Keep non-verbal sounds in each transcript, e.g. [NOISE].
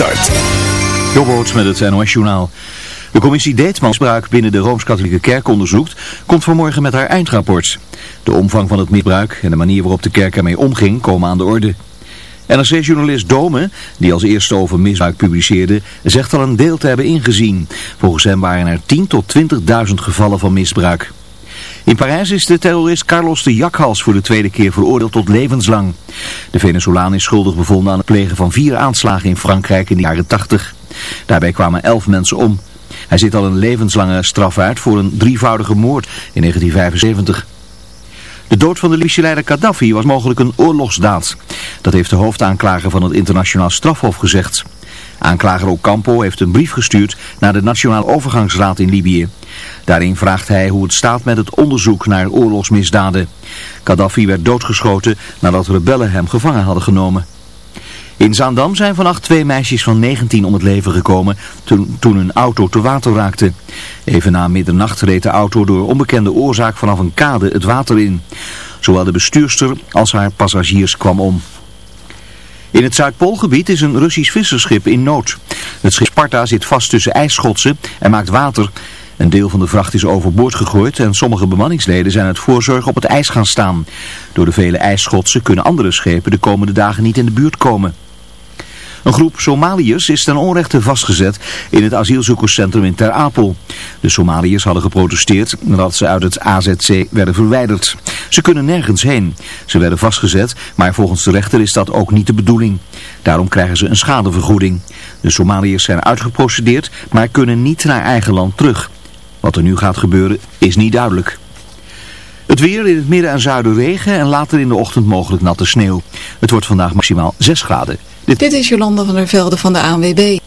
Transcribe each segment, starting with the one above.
start. Jobboot met het NOS Journaal. De commissie Deetmansbruik binnen de Rooms-Katholieke Kerk onderzoekt, komt vanmorgen met haar eindrapport. De omvang van het misbruik en de manier waarop de kerk ermee omging komen aan de orde. NRC-journalist Dome, die als eerste over misbruik publiceerde, zegt al een deel te hebben ingezien. Volgens hem waren er 10 tot 20.000 gevallen van misbruik. In Parijs is de terrorist Carlos de Jakhals voor de tweede keer veroordeeld tot levenslang. De Venezolaan is schuldig bevonden aan het plegen van vier aanslagen in Frankrijk in de jaren 80. Daarbij kwamen elf mensen om. Hij zit al een levenslange straf uit voor een drievoudige moord in 1975. De dood van de Libische leider Gaddafi was mogelijk een oorlogsdaad. Dat heeft de hoofdaanklager van het internationaal strafhof gezegd. Aanklager Ocampo heeft een brief gestuurd naar de Nationaal Overgangsraad in Libië. Daarin vraagt hij hoe het staat met het onderzoek naar oorlogsmisdaden. Gaddafi werd doodgeschoten nadat rebellen hem gevangen hadden genomen. In Zaandam zijn vannacht twee meisjes van 19 om het leven gekomen toen, toen hun auto te water raakte. Even na middernacht reed de auto door onbekende oorzaak vanaf een kade het water in. Zowel de bestuurster als haar passagiers kwam om. In het Zuidpoolgebied is een Russisch visserschip in nood. Het schip Sparta zit vast tussen ijsschotsen en maakt water. Een deel van de vracht is overboord gegooid en sommige bemanningsleden zijn uit voorzorg op het ijs gaan staan. Door de vele ijsschotsen kunnen andere schepen de komende dagen niet in de buurt komen. Een groep Somaliërs is ten onrechte vastgezet in het asielzoekerscentrum in Ter Apel. De Somaliërs hadden geprotesteerd nadat ze uit het AZC werden verwijderd. Ze kunnen nergens heen. Ze werden vastgezet, maar volgens de rechter is dat ook niet de bedoeling. Daarom krijgen ze een schadevergoeding. De Somaliërs zijn uitgeprocedeerd, maar kunnen niet naar eigen land terug. Wat er nu gaat gebeuren is niet duidelijk. Het weer in het midden en zuiden regen en later in de ochtend mogelijk natte sneeuw. Het wordt vandaag maximaal 6 graden. Dit, is Jolanda van der Velde van de ANWB.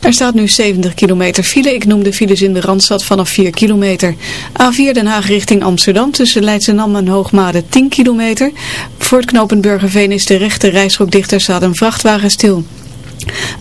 Er staat nu 70 kilometer file. Ik noem de files in de Randstad vanaf 4 kilometer. A4 Den Haag richting Amsterdam tussen Leidschendam en Hoogmade 10 kilometer. Voor het knooppunt Burgerveen is de rechte reisrook dichter staat een vrachtwagen stil.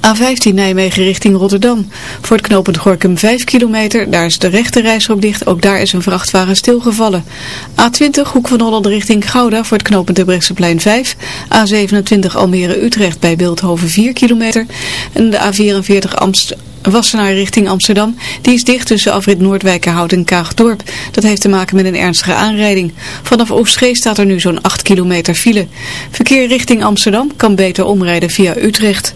A15 Nijmegen richting Rotterdam. Voor het knooppunt Gorkum 5 kilometer, daar is de rechte dicht. Ook daar is een vrachtwagen stilgevallen. A20 Hoek van Holland richting Gouda voor het knooppunt de Brechtseplein 5. A27 Almere Utrecht bij Beeldhoven 4 kilometer. En de A44 Amst Wassenaar richting Amsterdam. Die is dicht tussen afrit Noordwijkerhout en Kaagdorp. Dat heeft te maken met een ernstige aanrijding. Vanaf Oostschee staat er nu zo'n 8 kilometer file. Verkeer richting Amsterdam kan beter omrijden via Utrecht.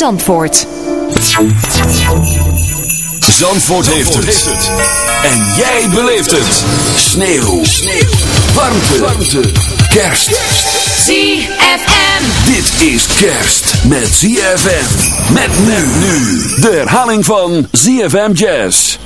Zandvoort. Zandvoort, heeft, het. En jij beleeft het. Sneeuw. Warmte. Warmte. Kerst. ZFM. Dit is kerst met ZFM. Met nu nu. De herhaling van ZFM Jazz.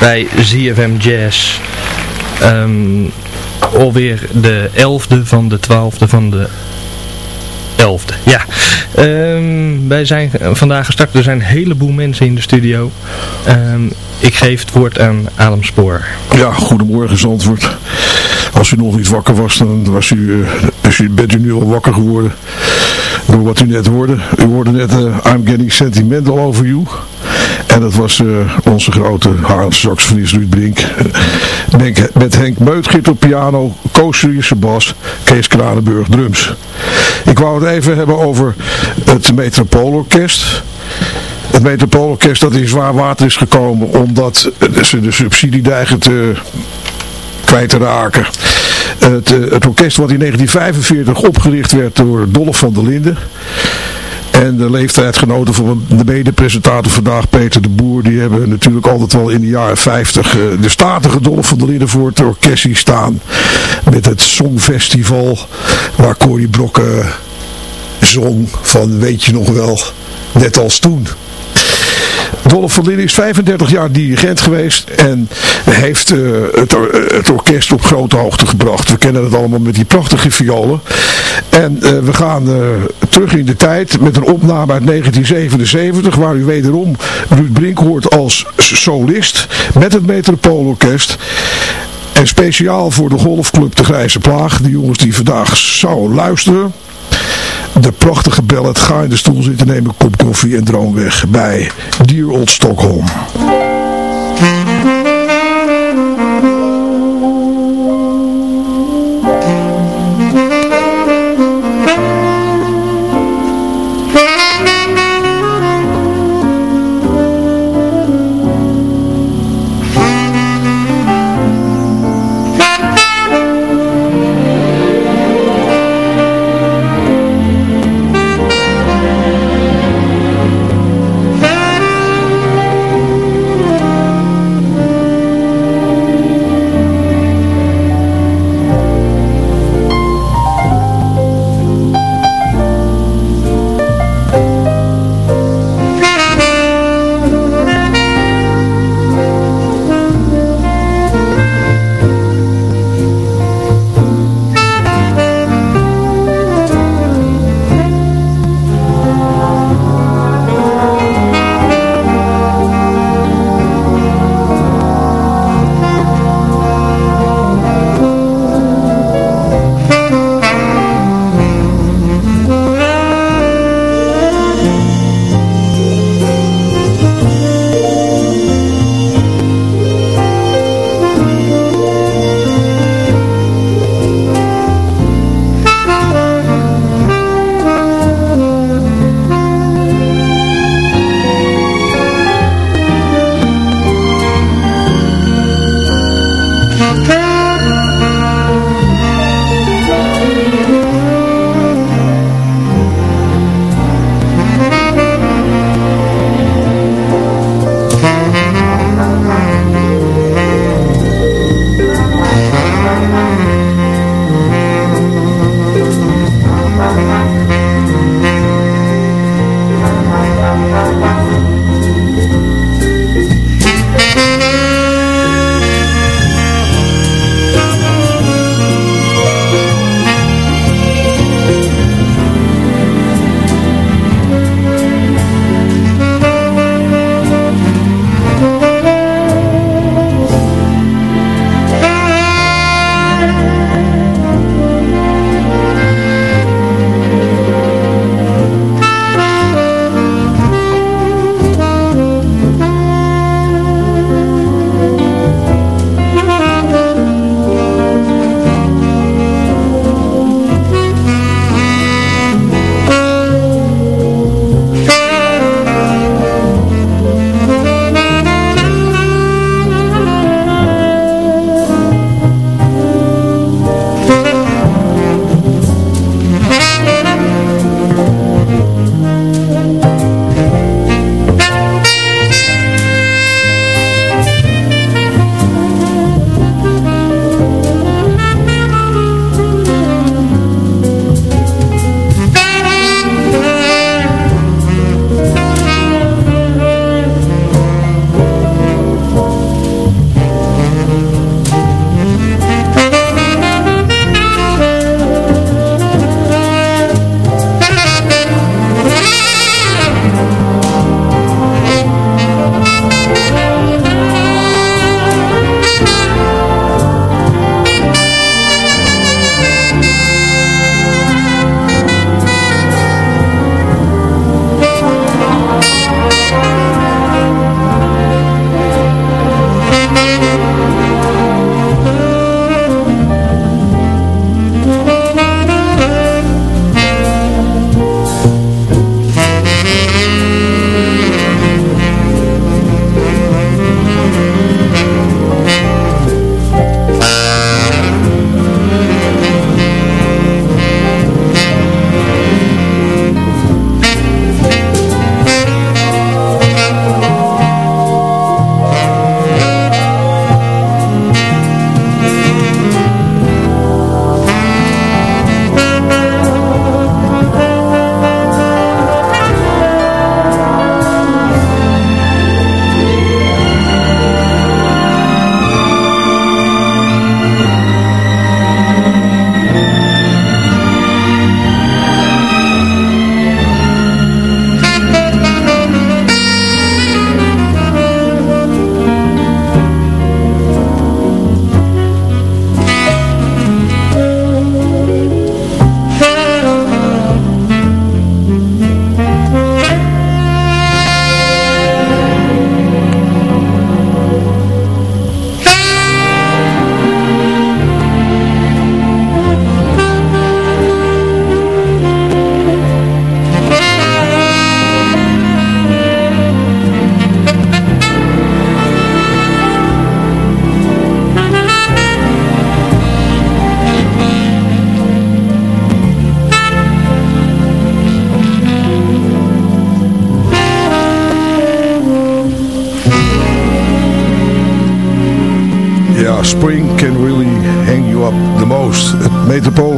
Bij ZFM Jazz. Um, alweer de 11e van de 12e van de 11e. Ja, um, wij zijn vandaag gestart. Er zijn een heleboel mensen in de studio. Um, ik geef het woord aan Adam Spoor. Ja, goedemorgen Zandvoort. Als u nog niet wakker was, dan was u, uh, u, bent u nu al wakker geworden door wat u net hoorde. U hoorde net uh, I'm Getting Sentimental Over You. En dat was uh, onze grote saxofonist Ruud Brink. Uh, met Henk Meutgit op piano, Koos Serieuse bas, Kees Kranenburg drums. Ik wou het even hebben over het Metropoolorkest. het Metropoolorkest dat in zwaar water is gekomen omdat ze de subsidie dreigen te kwijt te raken. Het, het orkest wat in 1945 opgericht werd door Dolph van der Linden. En de leeftijdgenoten van de mede-presentator vandaag, Peter de Boer, die hebben natuurlijk altijd wel in de jaren 50 de statige Dolph van voor het orkest staan. Met het Songfestival, waar Corrie Brokken zong van weet je nog wel, net als toen. Dolph van is 35 jaar dirigent geweest en heeft uh, het, het, orkest op grote hoogte gebracht. We kennen het allemaal met die prachtige violen. En uh, we gaan terug in de tijd met een opname uit 1977 waar u wederom Ruud Brink hoort als solist met het Metropoolorkest. En speciaal voor de golfclub De Grijze Plaag, de jongens die vandaag zouden luisteren de prachtige ballad Ga in de stoel zitten, neem een kop koffie en droom weg bij Dear Old Stockholm.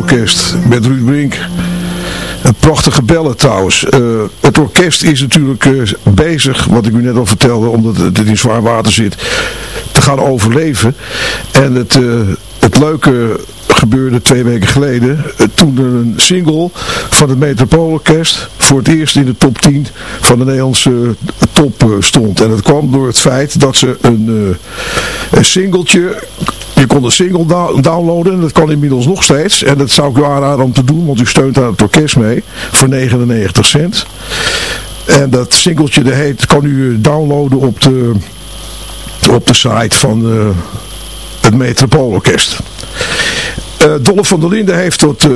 Metropoolorkest met Ruud Brink. Een prachtige bellen trouwens. Uh, het orkest is natuurlijk uh, bezig, wat ik u net al vertelde, omdat het in zwaar water zit, te gaan overleven. En het, uh, het leuke gebeurde twee weken geleden. Toen er een single van het Metropoolorkest voor het eerst in de top 10 van de Nederlandse top stond. En dat kwam door het feit dat ze een, een singeltje je kon een single downloaden en dat kan inmiddels nog steeds. En dat zou ik u aanraden om te doen, want u steunt daar het orkest mee voor 99 cent. En dat singeltje dat heet, kan u downloaden op de, op de site van uh, het Metropoolorkest. Uh, Dolph van der Linden heeft tot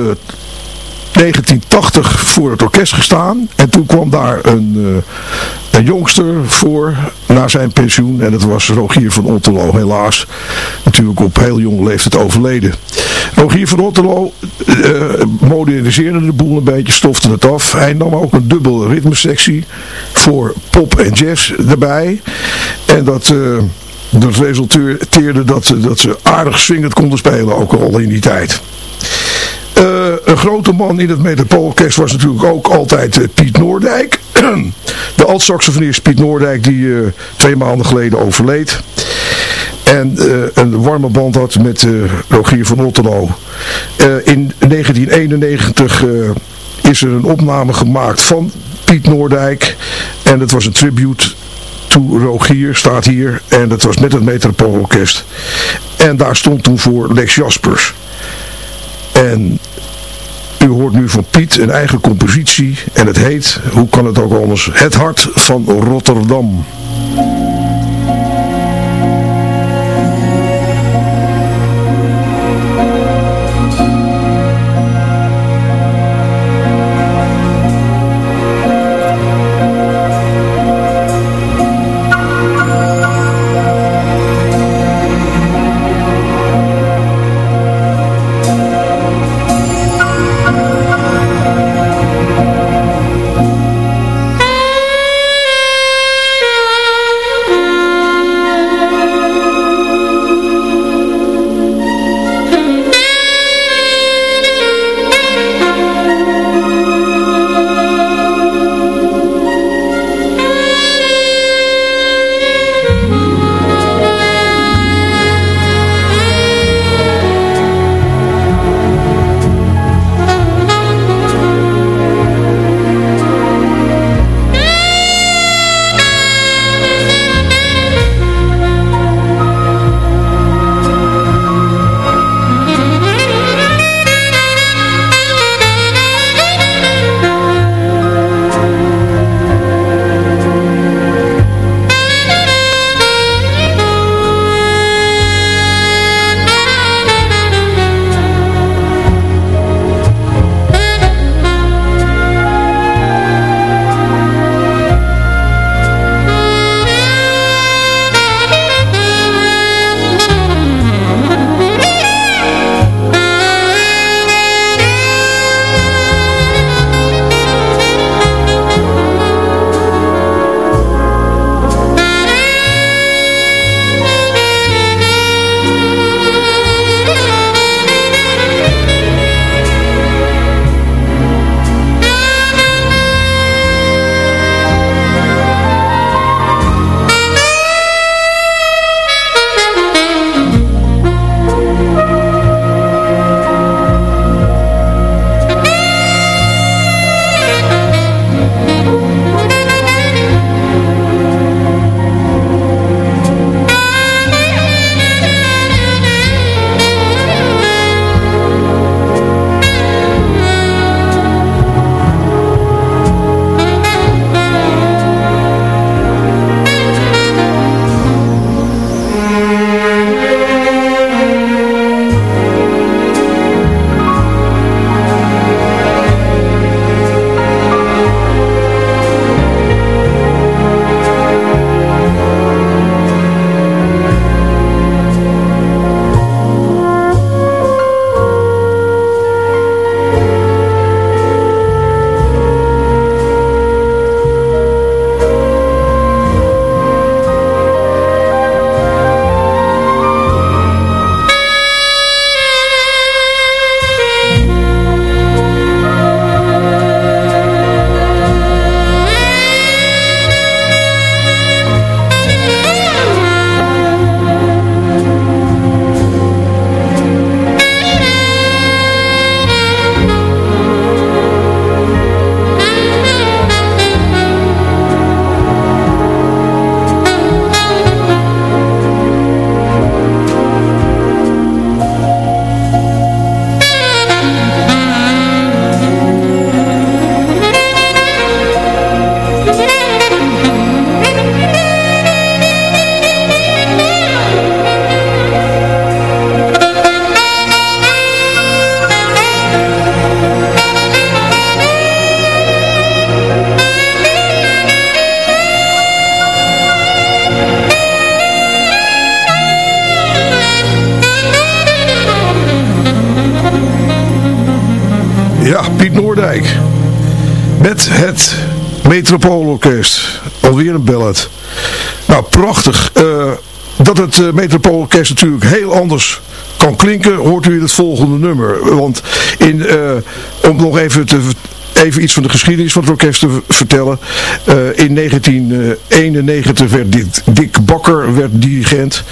1980 voor het orkest gestaan. En toen kwam daar een, uh, een jongster voor na zijn pensioen. En dat was Rogier van Otterlo. Helaas natuurlijk op heel jonge leeftijd overleden. Rogier van Otterlo uh, moderniseerde de boel een beetje, stofte het af. Hij nam ook een dubbele ritmesectie voor pop en jazz erbij. En dat... Uh, dat resulteerde dat, dat ze aardig swingend konden spelen, ook al in die tijd. Uh, een grote man in het Metropoolorkest was natuurlijk ook altijd uh, Piet Noordijk. [CLEARS THROAT] de alt-saxofonist Piet Noordijk die uh, twee maanden geleden overleed. En een warme band had met Rogier van Otterlo. in 1991 is er een opname gemaakt van Piet Noordijk. En het was een tribute to Rogier, staat hier. En dat was met het Metropoolorkest. En daar stond toen voor Lex Jaspers. En u hoort nu van Piet een eigen compositie en het heet, hoe kan het ook anders, Het Hart van Rotterdam. Uh, Metropoolorkest natuurlijk heel anders kan klinken, hoort u het volgende nummer. Want in, uh, om nog even te even iets van de geschiedenis van het orkest te vertellen. Uh, in 1991 werd Dick, Bakker dirigent.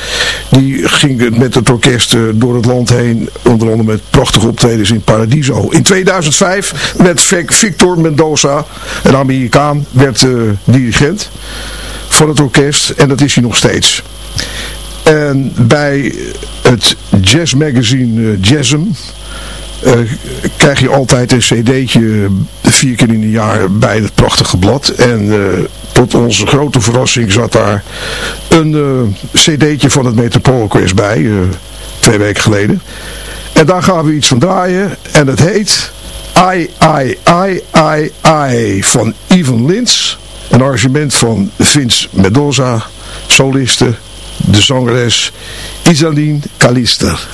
Die ging met het orkest door het land heen. Onder andere met prachtige optredens in Paradiso. In 2005 werd Victor Mendoza, een Amerikaan, werd dirigent van het orkest. En dat is hij nog steeds. En bij het jazzmagazine Jazzm uh, krijg je altijd een cd'tje vier keer in een jaar bij het prachtige blad. En tot onze grote verrassing zat daar een uh, cd'tje van het Metropoolquest bij, twee weken geleden. En daar gaan we iets van draaien en het heet I, I, I, I, I van Ivan Lins. Een arrangement van Vince Mendoza, soliste, de zangeres Isaline Kalister.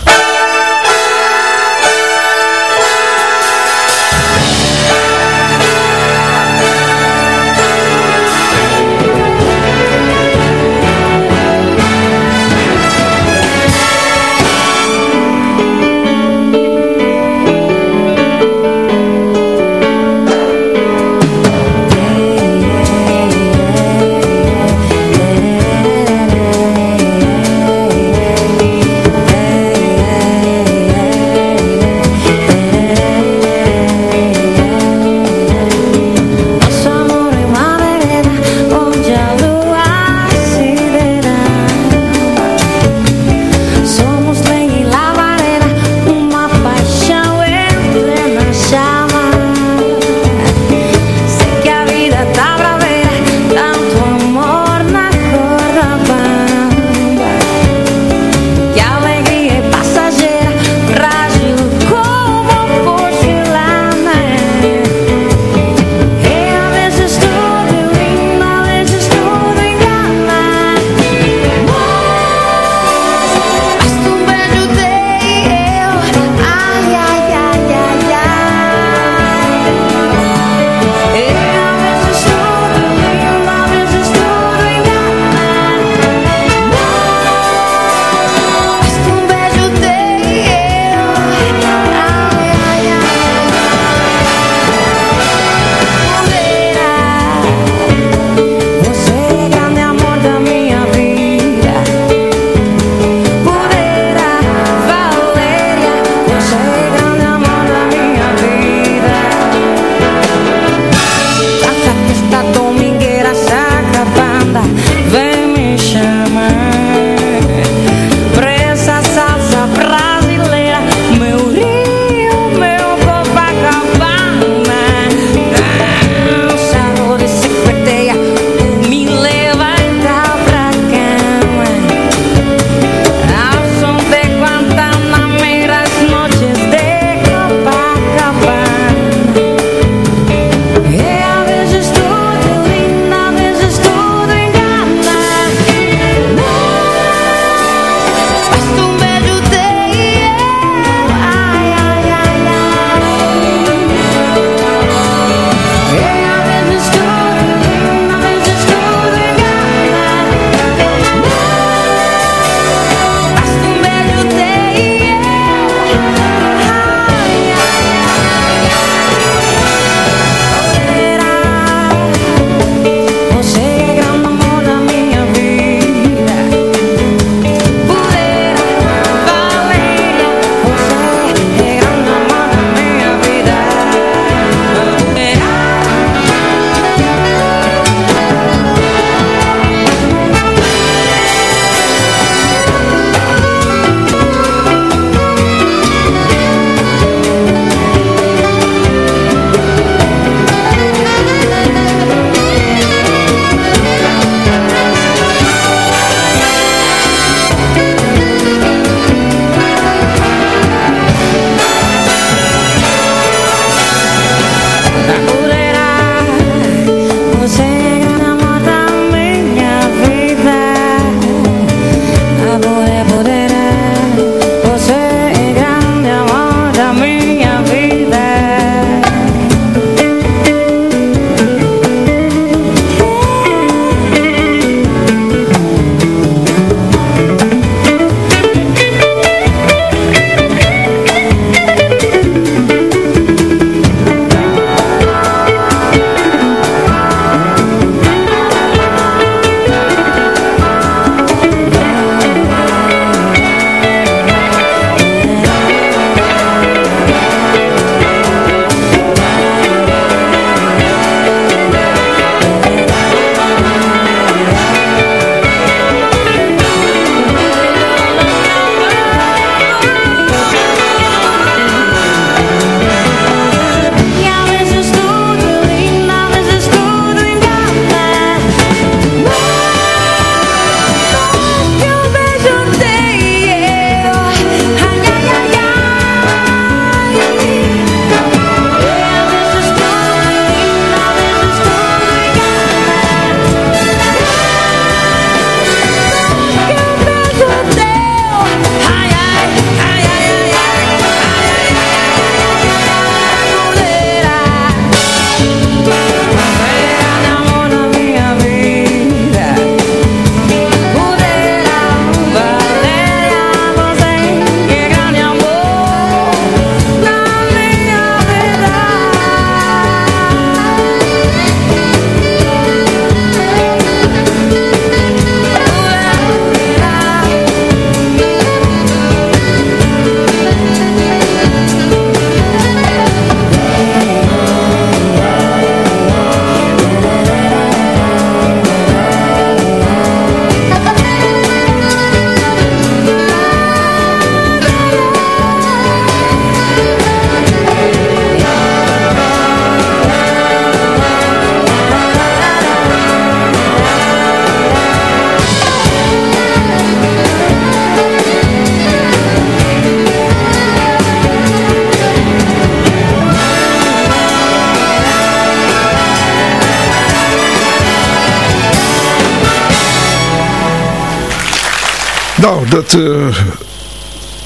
Eh,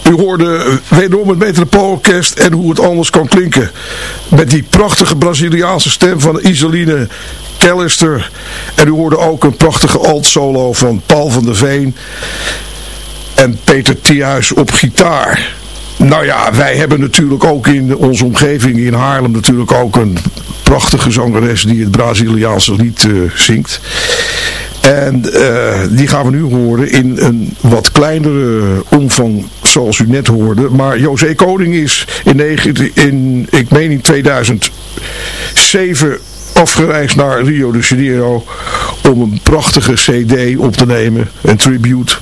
u hoorde wederom het Metropoolorkest en hoe het anders kan klinken. Met die prachtige Braziliaanse stem van Isoline Callister. En u hoorde ook een prachtige alt-solo van Paul van der Veen. En Peter Thiehuis op gitaar. Nou ja, wij hebben natuurlijk ook in onze omgeving in Haarlem natuurlijk ook een prachtige zangeres die het Braziliaanse lied eh, zingt. En eh, die gaan we nu horen in een wat kleinere omvang zoals u net hoorde. Maar José Koning is in, 19, in ik meen in 2007 afgereisd naar Rio de Janeiro om een prachtige cd op te nemen. Een tribute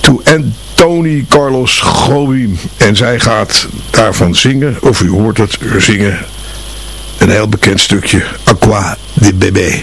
to Anthony Carlos Jobim. En zij gaat daarvan zingen, of u hoort het zingen, een heel bekend stukje Aqua de Bebé.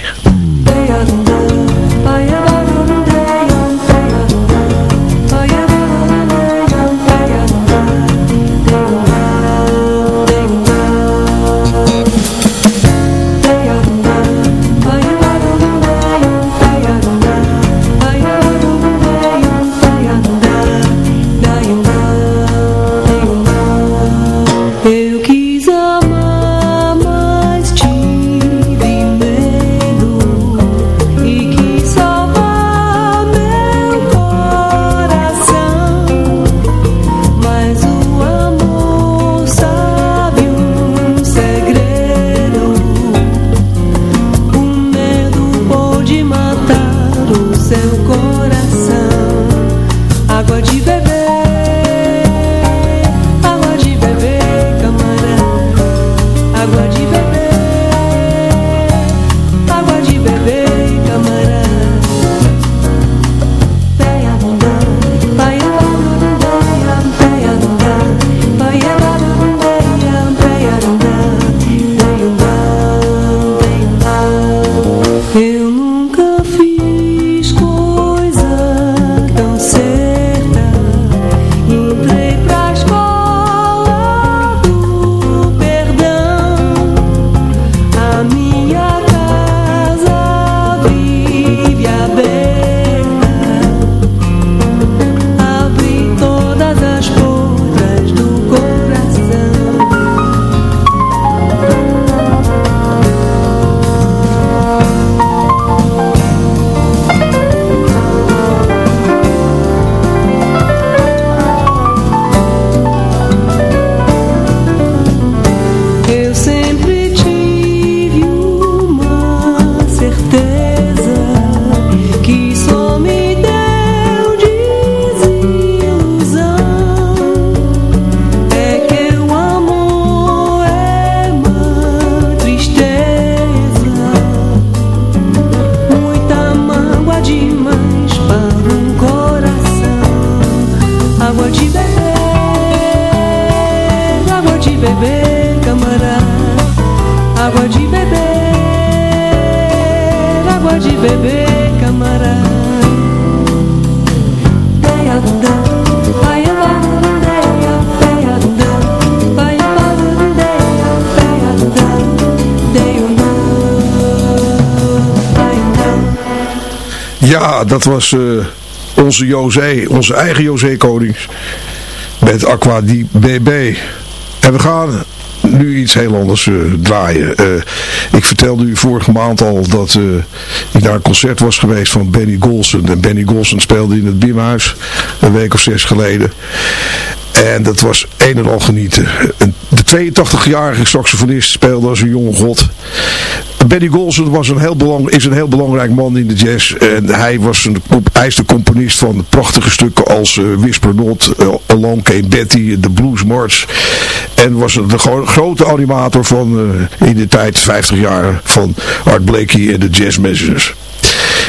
Ja, dat was eh, onze José, onze eigen José Konings. Met Aqua di BB. En we gaan nu iets heel anders eh, draaien. Eh, ik vertelde u vorige maand al dat ik naar een concert was geweest van Benny Golson. En Benny Golson speelde in het Bimhuis een week of zes geleden. En dat was een en al genieten. Een- De 82-jarige saxofonist speelde als een jonge god. Benny Golson was een heel belang, is een heel belangrijk man in de jazz. En hij, was een, hij de componist van prachtige stukken als eh, Whisper Not, eh, Along Came Betty, The Blues March. En was de gro- grote animator van eh, in de tijd 50 jaar van Art Blakey en de Jazz Messengers.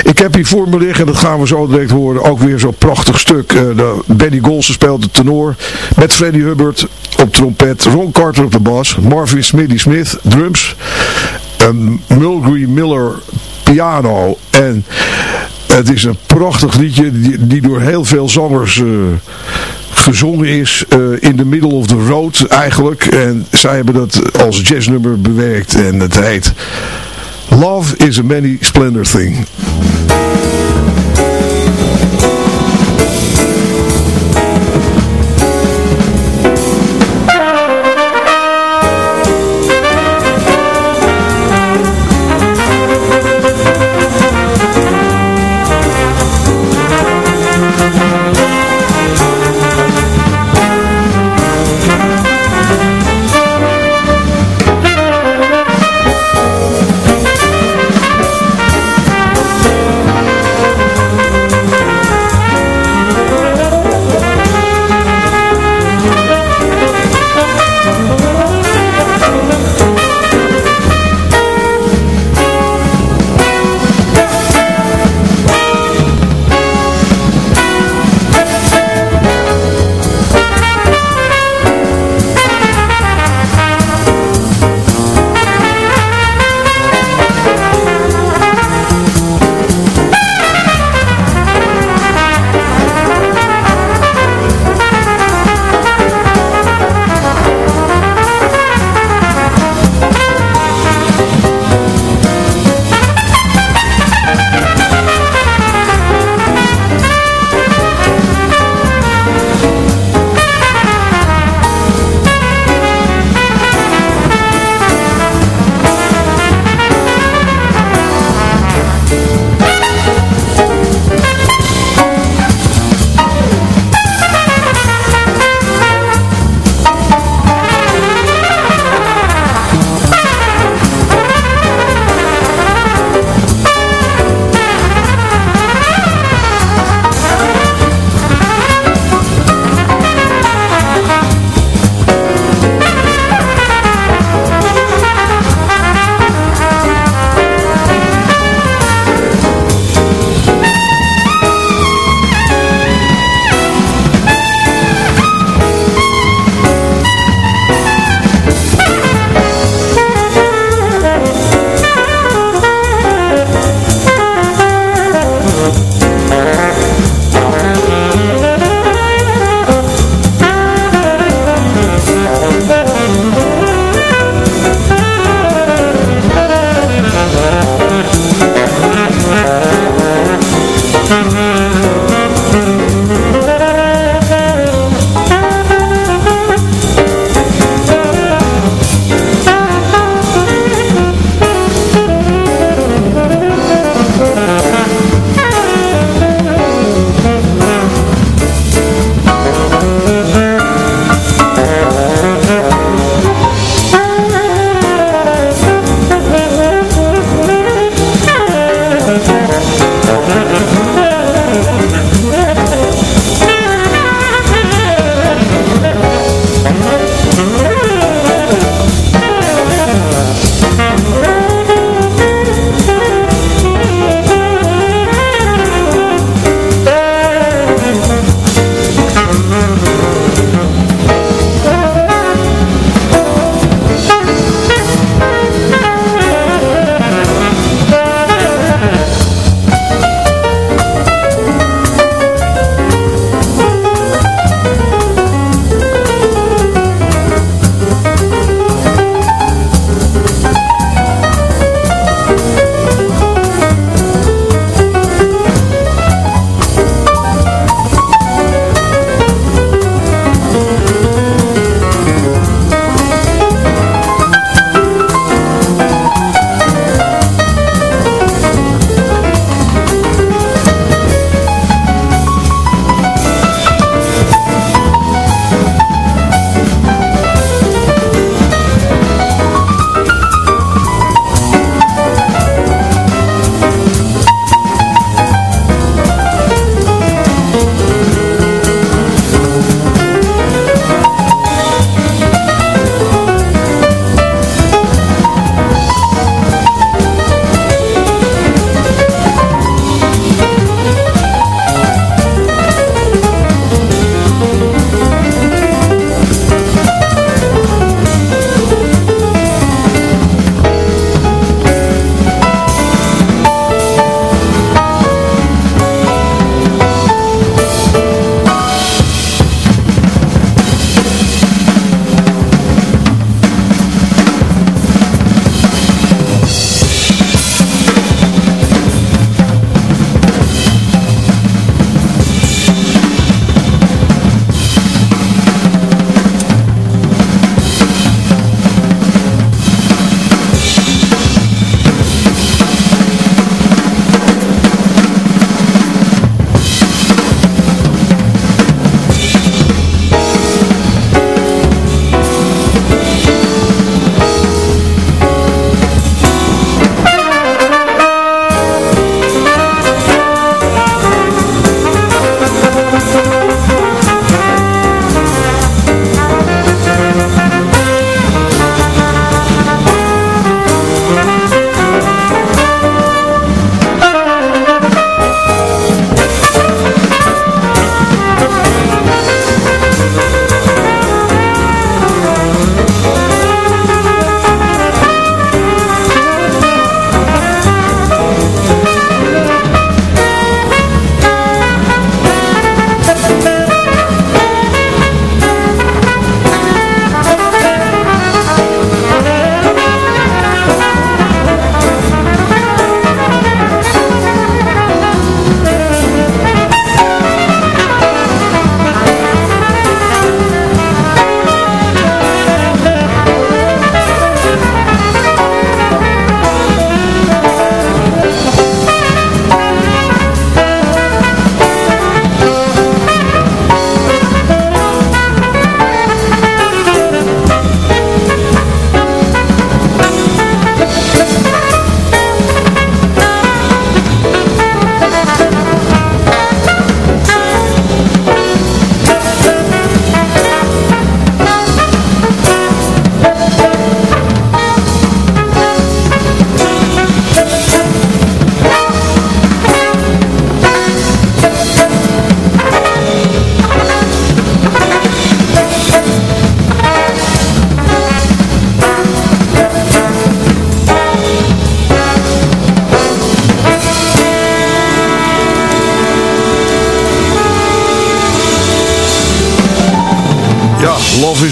Ik heb hier voor me liggen, en dat gaan we zo direct horen, ook weer zo'n prachtig stuk. Eh, Benny Golson speelt de tenor met Freddie Hubbard op trompet, Ron Carter op de bas, Marvin Smitty Smith drums, um, Mulgrew Miller piano en het is een prachtig liedje die, die door heel veel zangers eh, gezongen is eh, in the middle of the road eigenlijk en zij hebben dat als jazznummer bewerkt en het heet Love is a many splendor thing.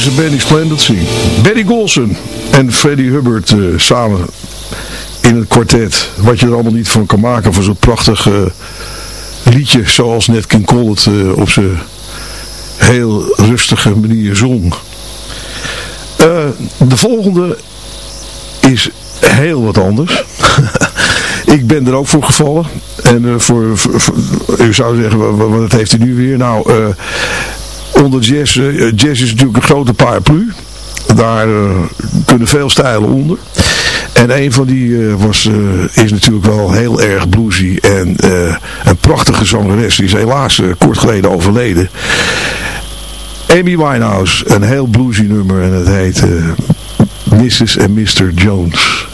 Is a Benny Splendid Scene. Benny Golson en Freddie Hubbard eh, samen in het kwartet. Wat je er allemaal niet van kan maken voor zo'n prachtig eh, liedje zoals net King Cole het eh, op zijn heel rustige manier zong. de volgende is heel wat anders. [LAUGHS] ik ben er ook voor gevallen. En voor, u zou zeggen, wat, wat heeft hij nu weer? Nou, onder jazz, uh, jazz is natuurlijk een grote paraplu. Daar uh, kunnen veel stijlen onder. En een van die uh, was, is natuurlijk wel heel erg bluesy. En een prachtige zangeres. Die is helaas kort geleden overleden. Amy Winehouse. Een heel bluesy nummer. En het heet Mrs. and Mr. Jones.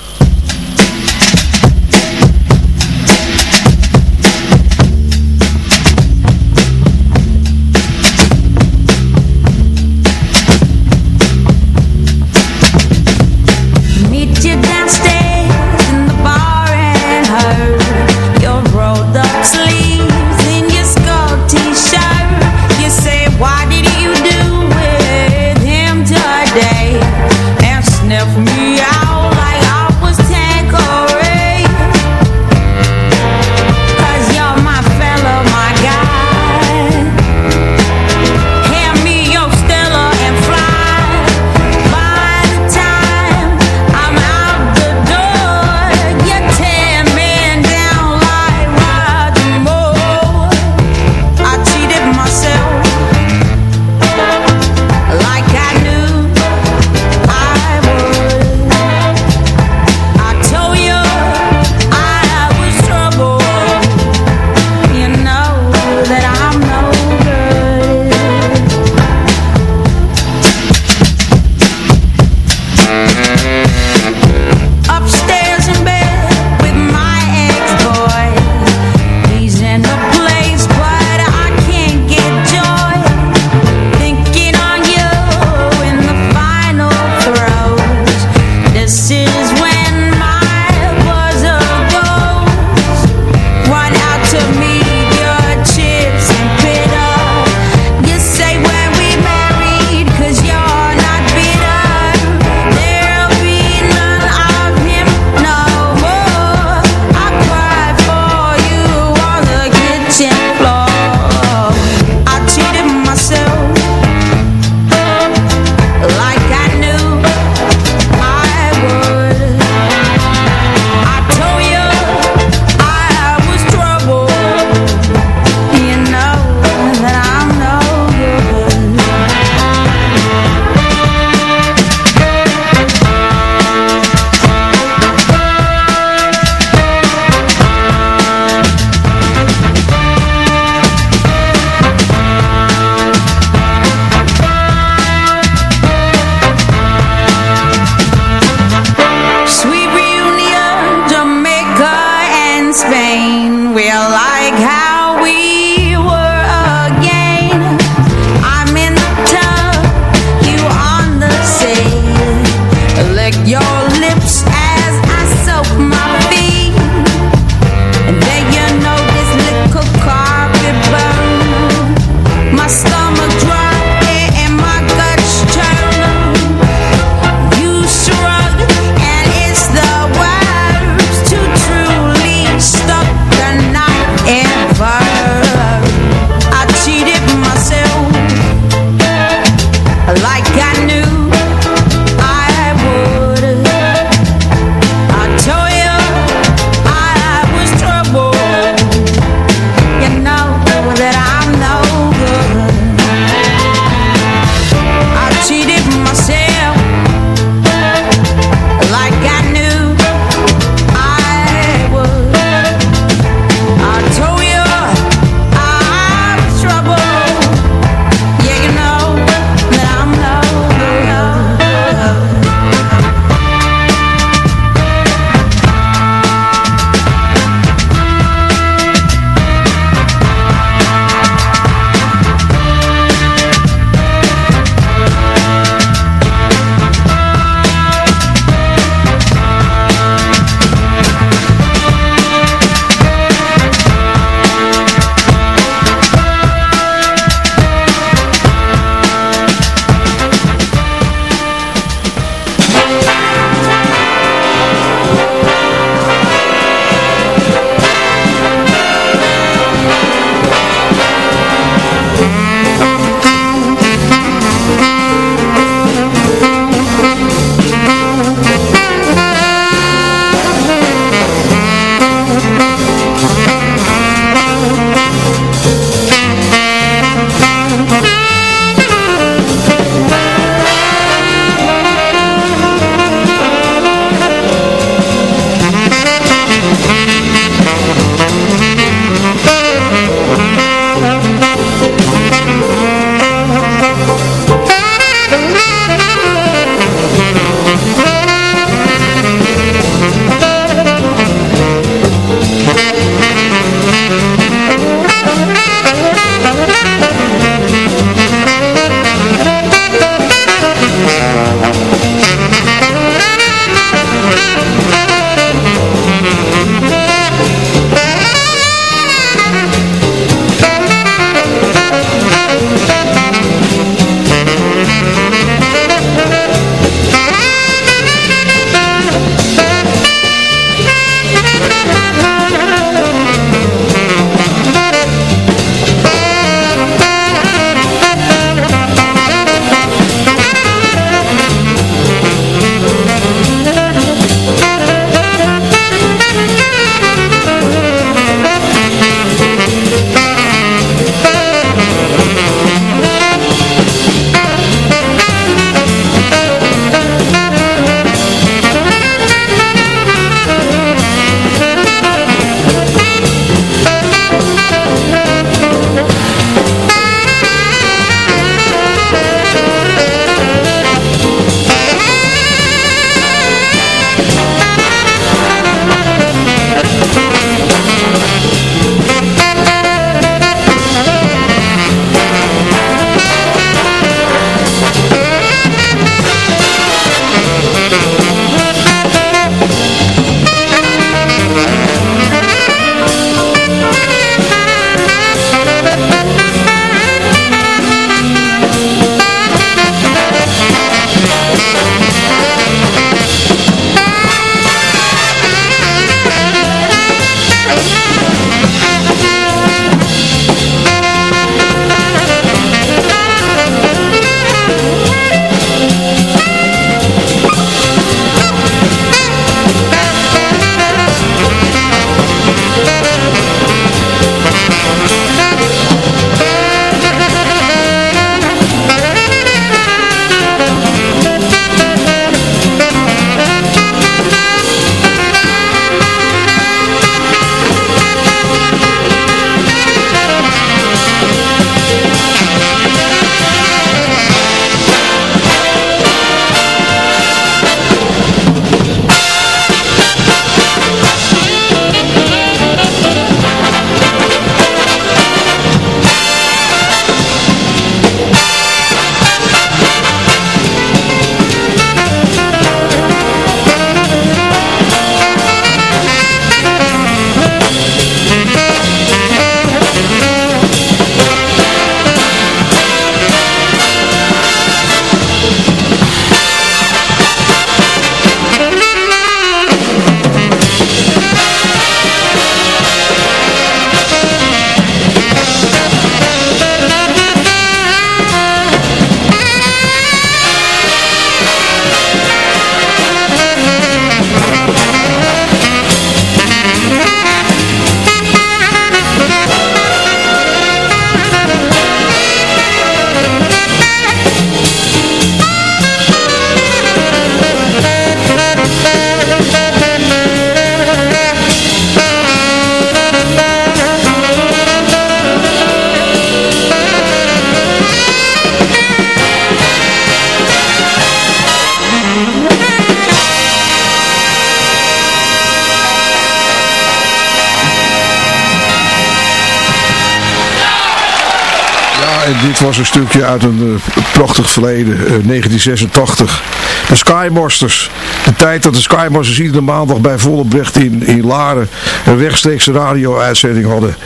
Stukje uit een uh, prachtig verleden, uh, 1986. De Skymasters. De tijd dat de Skymasters iedere maandag bij Vollebrecht in, in Laren een rechtstreekse radio-uitzending hadden.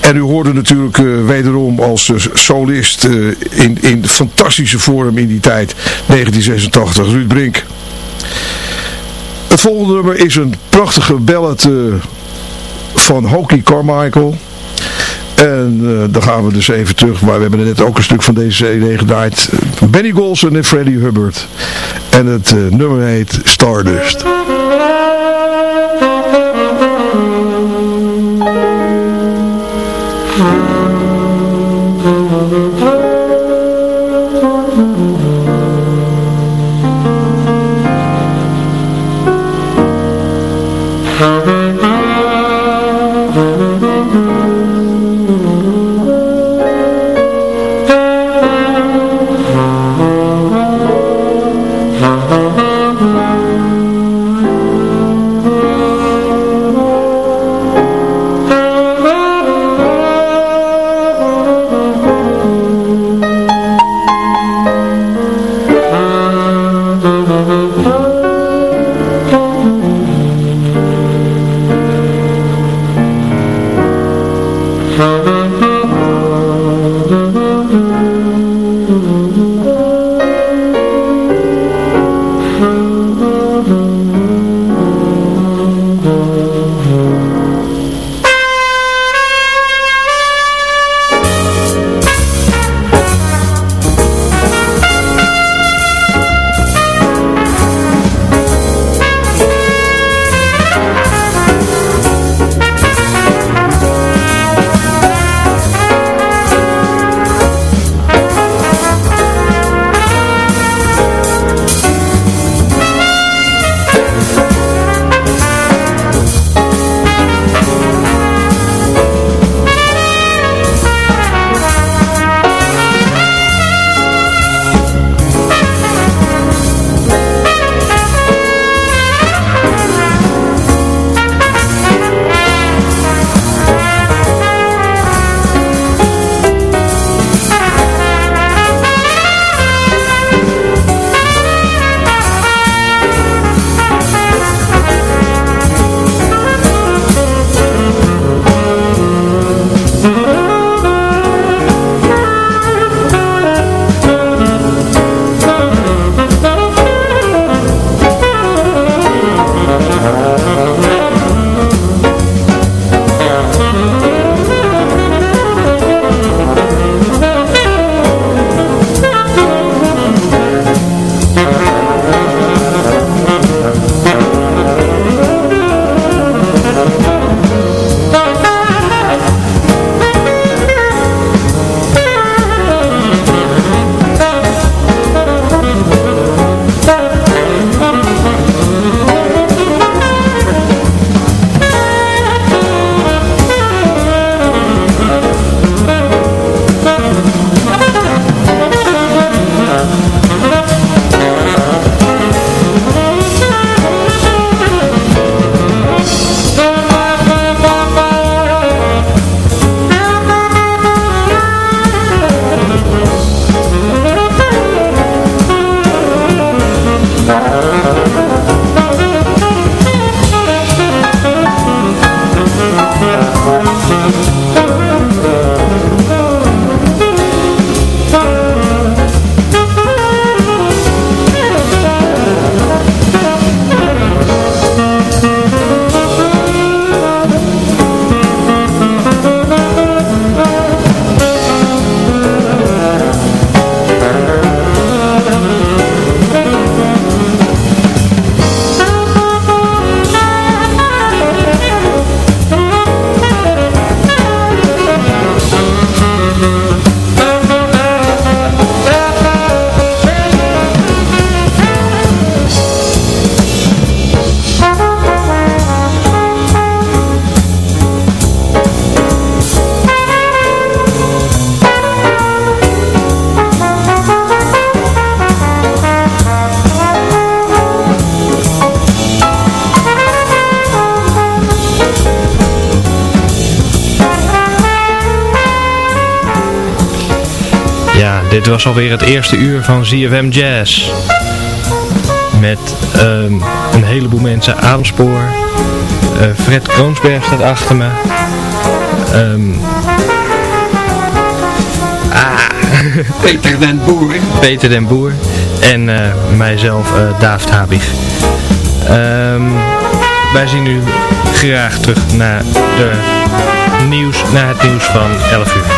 En u hoorde natuurlijk uh, wederom als solist in, in fantastische vorm in die tijd, 1986, Ruud Brink. Het volgende nummer is een prachtige ballad van Hokie Carmichael. En uh, dan gaan we dus even terug, maar we hebben net ook een stuk van deze CD gedraaid. Benny Golson en Freddie Hubbard. En het uh, nummer heet Stardust. Was alweer het eerste uur van ZFM Jazz. Met ehm, een heleboel mensen aan spoor. Eh, Fred Kroonsberg staat achter me. Ehm, ah, Peter den Boer. Peter den Boer. En eh, mijzelf, eh David Habig. Ehm, wij zien nu graag terug naar, de nieuws, naar het nieuws van 11 uur.